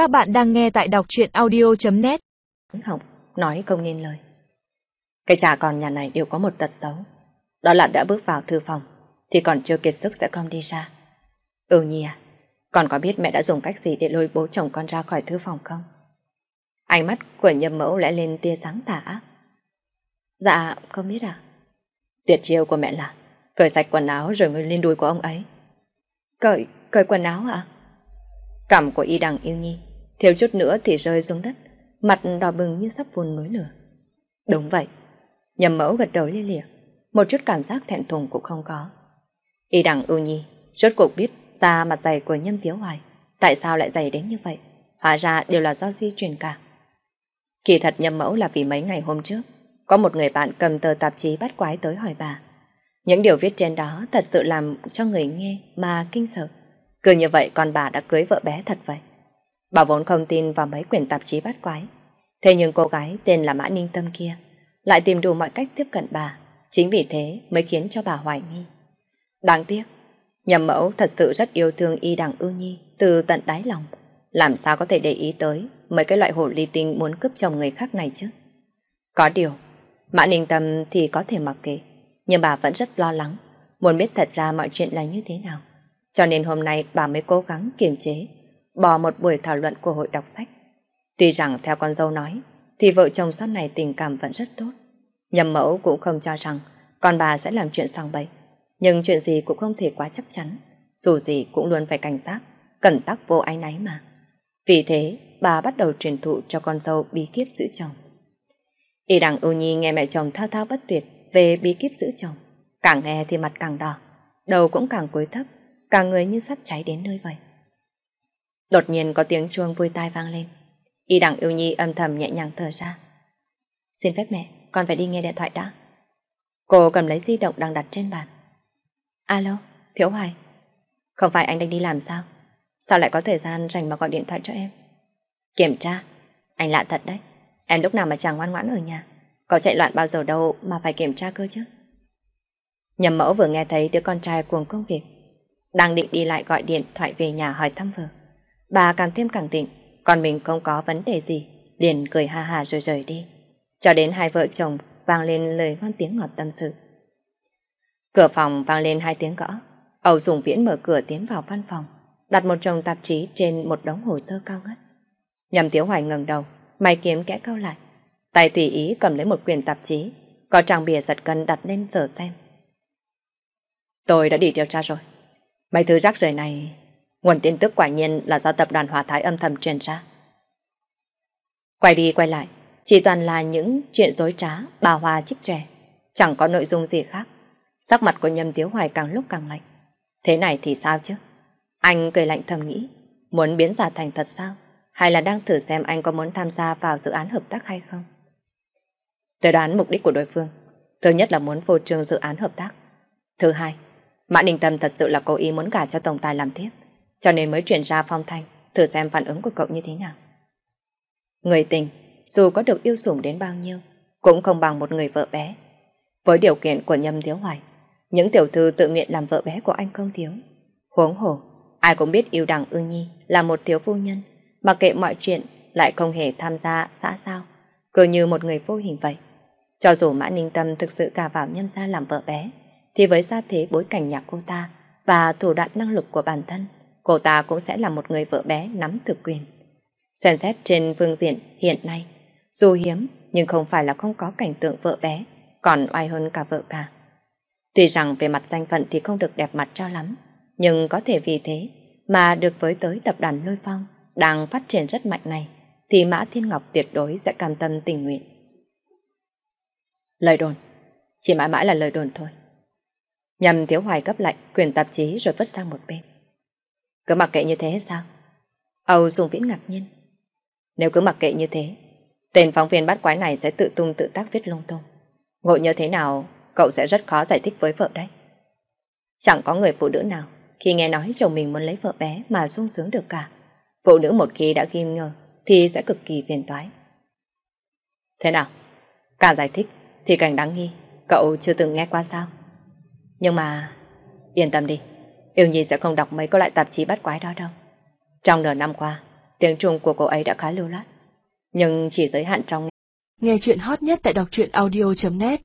Các bạn đang nghe tại đọc truyện audio.net Học, nói không nên lời. Cái cha con nhà này đều có một tật xấu. Đó là đã bước vào thư phòng, thì còn chưa kiệt sức sẽ không đi ra. Ừ nhi à, con có biết mẹ đã dùng cách gì để lôi bố chồng con ra khỏi thư phòng không? Ánh mắt của nhầm mẫu lại lên tia sáng tả ác. Dạ, không biết à? Tuyệt chiêu của mẹ là cởi sạch quần áo rồi ngồi lên đùi của ông ấy. Cởi, cởi quần áo à? Cảm của y đằng yêu nhi, thiếu chút nữa thì rơi xuống đất, mặt đỏ bừng như sắp vùn núi lửa. Đúng vậy, nhầm mẫu gật đầu lia lịa, một chút cảm giác thẹn thùng cũng không có. Y đằng ưu nhi, rốt cuộc biết ra mặt dày của nhâm tiếu hoài, tại sao lại dày đến như vậy? Hóa ra đều là do di truyền cả. Kỳ thật nhầm mẫu là vì mấy ngày hôm trước, có một người bạn cầm tờ tạp chí bắt quái tới hỏi bà. Những điều viết trên đó thật sự làm cho người nghe mà kinh sợ. Cứ như vậy con bà đã cưới vợ bé thật vậy. Bà vốn không tin vào mấy quyển tạp chí bắt quái. Thế nhưng cô gái tên là Mã Ninh Tâm kia lại tìm đủ mọi cách tiếp cận bà. Chính vì thế mới khiến cho bà hoài nghi. Đáng tiếc, nhầm mẫu thật sự rất yêu thương y đằng ưu nhi từ tận đáy lòng. Làm sao có thể để ý tới mấy cái loại hồ ly tinh muốn cướp chồng người khác này chứ? Có điều, Mã Ninh Tâm thì có thể mặc kệ, nhưng bà vẫn rất lo lắng, muốn biết thật ra mọi chuyện là như thế nào. Cho nên hôm nay bà mới cố gắng kiềm chế, bỏ một buổi thảo luận của hội đọc sách. Tuy rằng theo con dâu nói, thì vợ chồng sau này tình cảm vẫn rất tốt. Nhầm mẫu cũng không cho rằng con bà sẽ làm chuyện sang bậy. Nhưng chuyện gì cũng không thể quá chắc chắn. Dù gì cũng luôn phải cảnh giác, cẩn tắc vô ái náy mà. Vì thế, bà bắt đầu truyền thụ cho con dâu bí kíp giữ chồng. Y đằng ưu nhi nghe mẹ chồng thao thao bất tuyệt về bí kíp giữ chồng. Càng nghe thì mặt càng đỏ, đầu cũng càng cúi thấp, cả người như sắp cháy đến nơi vậy. Đột nhiên có tiếng chuông vui tai vang lên. Y đẳng yêu nhi âm thầm nhẹ nhàng thở ra. Xin phép mẹ, con phải đi nghe điện thoại đã. Cô cầm lấy di động đang đặt trên bàn. Alo, Thiếu Hoài. Không phải anh đang đi làm sao? Sao lại có thời gian rảnh mà gọi điện thoại cho em? Kiểm tra. Anh lạ thật đấy. Em lúc nào mà chẳng ngoan ngoãn ở nhà. Có chạy loạn bao giờ đâu mà phải kiểm tra cơ chứ. Nhầm mẫu vừa nghe thấy đứa con trai cuồng công việc đang định đi lại gọi điện thoại về nhà hỏi thăm vợ. Bà càng thêm khẳng định, con mình không có vấn đề gì, liền cười ha hà rồi rời đi. Cho đến hai vợ chồng vang lên lời ngon tiếng ngọt tâm sự. Cửa phòng vang lên hai tiếng gõ. Âu Dùng Viễn mở cửa tiến vào văn phòng, đặt một chồng tạp chí trên một đống hồ sơ cao ngất. Nhầm Tiếu Hoài ngẩng đầu, mày kiếm kẽ cau lại. Tay tùy ý cầm lấy một quyển tạp chí, có trang bìa giật cân đặt lên giờ xem. Tôi đã đi điều tra rồi. Mấy thứ rác rưởi này, nguồn tin tức quả nhiên là do tập đoàn Hòa Thái âm thầm truyền ra. Quay đi quay lại, chỉ toàn là những chuyện dối trá, bà Hòa trích trẻ, chẳng có nội dung gì khác. Sắc mặt của Nhâm Tiếu Hoài càng lúc càng lạnh. Thế này thì sao chứ? Anh cười lạnh thầm nghĩ, muốn biến giả thành thật sao? Hay là đang thử xem anh có muốn tham gia vào dự án hợp tác hay không? Tôi đoán mục đích của đối phương. Thứ nhất là muốn phô trương dự án hợp tác. Thứ hai, Mã Đình Tâm thật sự là cố ý muốn gả cho Tổng Tài làm tiếp, cho nên mới chuyển ra phong thanh, thử xem phản ứng của cậu như thế nào. Người tình, dù có được yêu sủng đến bao nhiêu, cũng không bằng một người vợ bé. Với điều kiện của Nhâm Thiếu Hoài, những tiểu thư tự nguyện làm vợ bé của anh không thiếu. Huống hồ, ai cũng biết yêu đằng ư nhi là một thiếu phu nhân, mặc kệ mọi chuyện lại không hề tham gia xã sao, cứ như một người vô hình vậy. Cho dù Mã Ninh Tâm thực sự cả vào nhân gia làm vợ bé, thì với gia thế bối cảnh nhà cô ta và thủ đoạn năng lực của bản thân, cô ta cũng sẽ là một người vợ bé nắm thực quyền. Xem xét trên phương diện hiện nay, dù hiếm nhưng không phải là không có cảnh tượng vợ bé, còn oai hơn cả vợ cả. Tuy rằng về mặt danh phận thì không được đẹp mặt cho lắm, nhưng có thể vì thế mà được với tới tập đoàn Lôi Phong đang phát triển rất mạnh này, thì Mã Thiên Ngọc tuyệt đối sẽ cam tâm tình nguyện. Lời đồn, chỉ mãi mãi là lời đồn thôi. Nhằm thiếu hoài cấp lạnh quyền tạp chí rồi vứt sang một bên. Cứ mặc kệ như thế sao? Âu Dung Viễn ngạc nhiên. Nếu cứ mặc kệ như thế, tên phóng viên bắt quái này sẽ tự tung tự tác viết lung tung. Ngộ như thế nào, cậu sẽ rất khó giải thích với vợ đấy. Chẳng có người phụ nữ nào khi nghe nói chồng mình muốn lấy vợ bé mà sung sướng được cả. Phụ nữ một khi đã ghim ngờ thì sẽ cực kỳ phiền toái. Thế nào? Cả giải thích thì càng đáng nghi, cậu chưa từng nghe qua sao? Nhưng mà... Yên tâm đi, Yêu Nhi sẽ không đọc mấy cái loại tạp chí bắt quái đó đâu. Trong nửa năm qua, Tiếng Trung của cô ấy đã khá lưu loát, nhưng chỉ giới hạn trong Nghe chuyện hot nhất tại đọc truyện audio.net